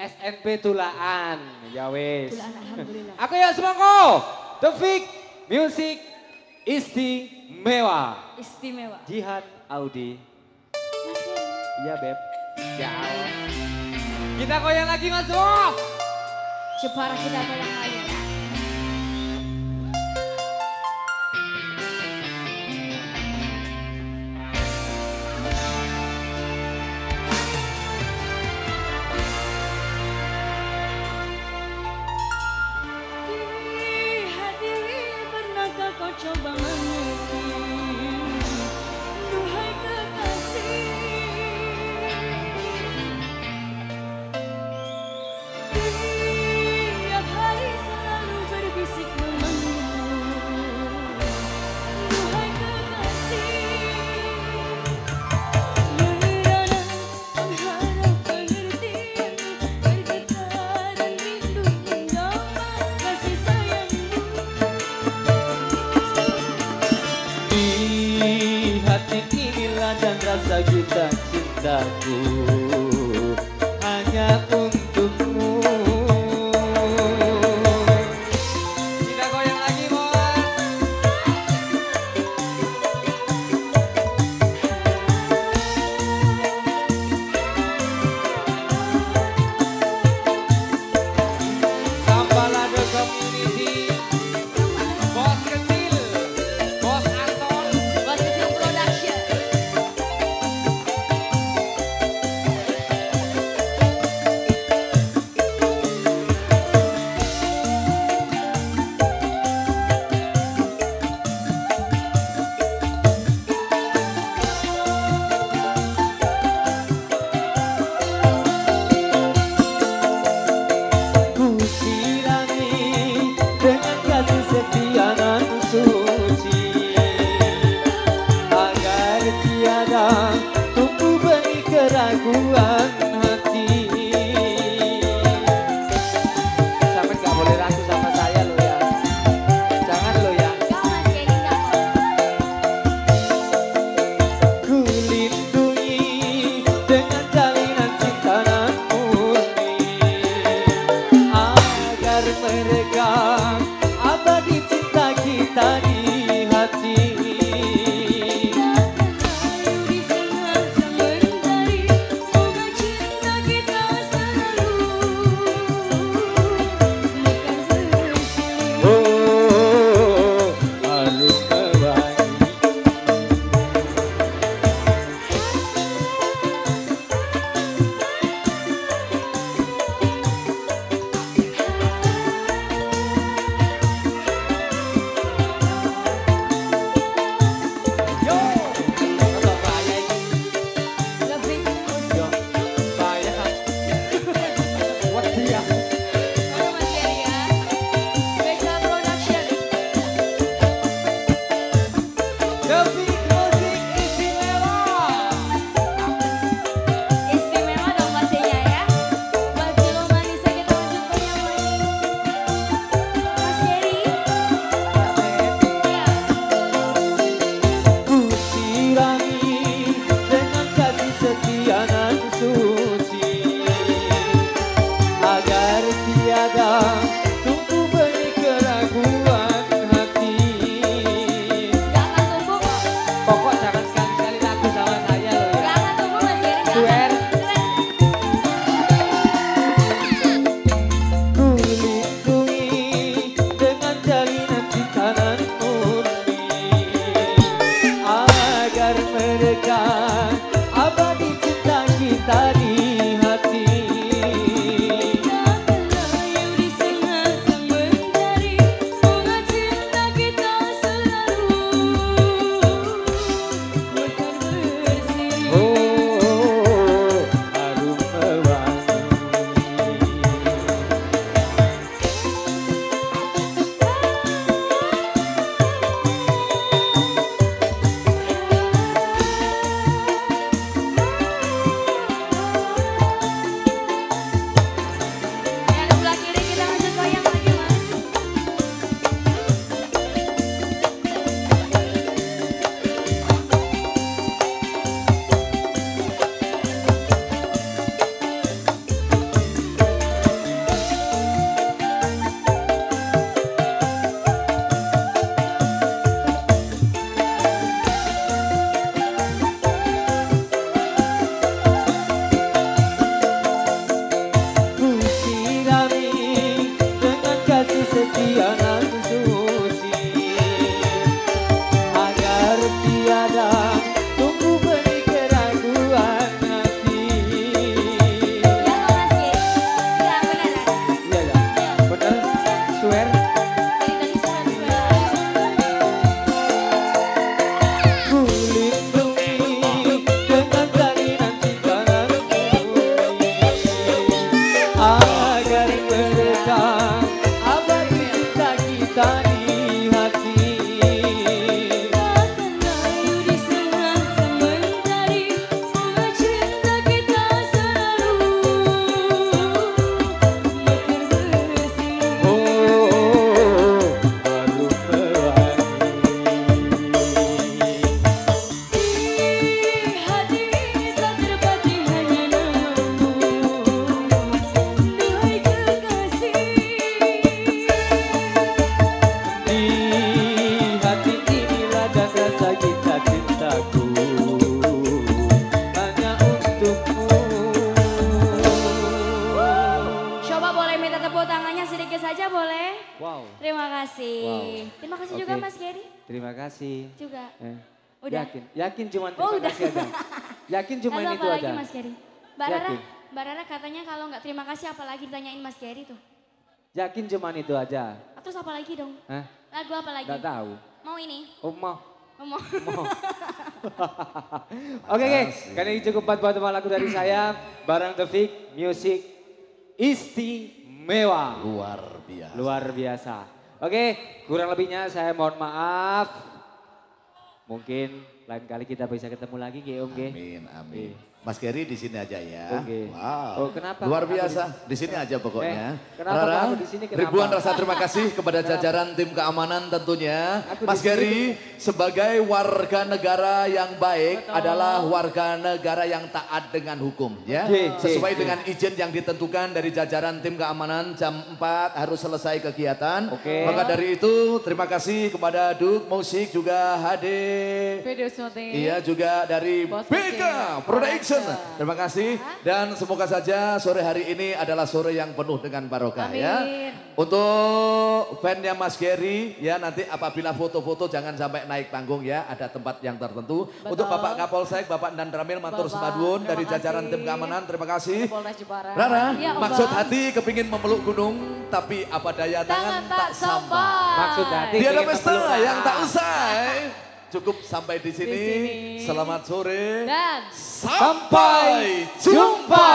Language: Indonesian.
SNP Tulaan. Ya wis. Tulaan, alhamdulillah. Aku ya semangko. The Fik Music Istimewa. Istimewa. Jihad Audi. Iya Beb. Ya Allah. Kita goyang lagi Mas Bos. Jepara kita goyang lagi. Inilah dan rasa kita cintaku hanya help me Wow, Terima kasih. Wow. Terima kasih juga Oke. Mas Gary. terima kasih. Juga. Eh, Udah? Yakin, yakin cuman Oh, terima udah. kasih aja. Yakin cuman Lalu itu apa lagi aja. Mas Gary? Mbak Rara, Yakin. Mbak Rara katanya kalau nggak terima kasih apalagi ditanyain Mas Gary tuh. Yakin cuman itu aja. Terus apa lagi dong? Hah? Lagu apa lagi? Gak tahu. Mau ini? Oh, mau. Oh, mau. Oke, oke. Karena ini cukup buat teman lagu dari saya. Barang The Fix Music istimewa. Luar biasa. Luar biasa. Oke, kurang lebihnya saya mohon maaf. Mungkin lain kali kita bisa ketemu lagi, Om. Amin, amin. Mas Gary di sini aja ya. Oke. Wow. Oh, kenapa? Luar biasa. Di sini aja pokoknya. Eh, kenapa Rara, di sini, kenapa? ribuan rasa terima kasih kepada jajaran tim keamanan tentunya. Aku Mas Gary sebagai warga negara yang baik adalah warga negara yang taat dengan hukum ya. Oke, Sesuai oke. dengan izin yang ditentukan dari jajaran tim keamanan jam 4 harus selesai kegiatan. Oke. Maka dari itu terima kasih kepada Duk Musik juga HD. Video syuting. Iya juga dari Bos BK Production. Terima kasih dan semoga saja sore hari ini adalah sore yang penuh dengan barokah ya. Amin. Untuk fannya Mas Gary ya nanti apabila foto-foto jangan sampai naik panggung ya ada tempat yang tertentu. Untuk Bapak Kapolsek, Bapak Dan Ramil Matur Semadun dari jajaran kasih. tim keamanan terima kasih. Rara, Iya, Om maksud hati kepingin memeluk gunung tapi apa daya tangan, tak sampai. Maksud hati Tiada pengen pesta yang tak usai. Cukup sampai di sini. sini. Selamat sore. Dan Sampai jumpa.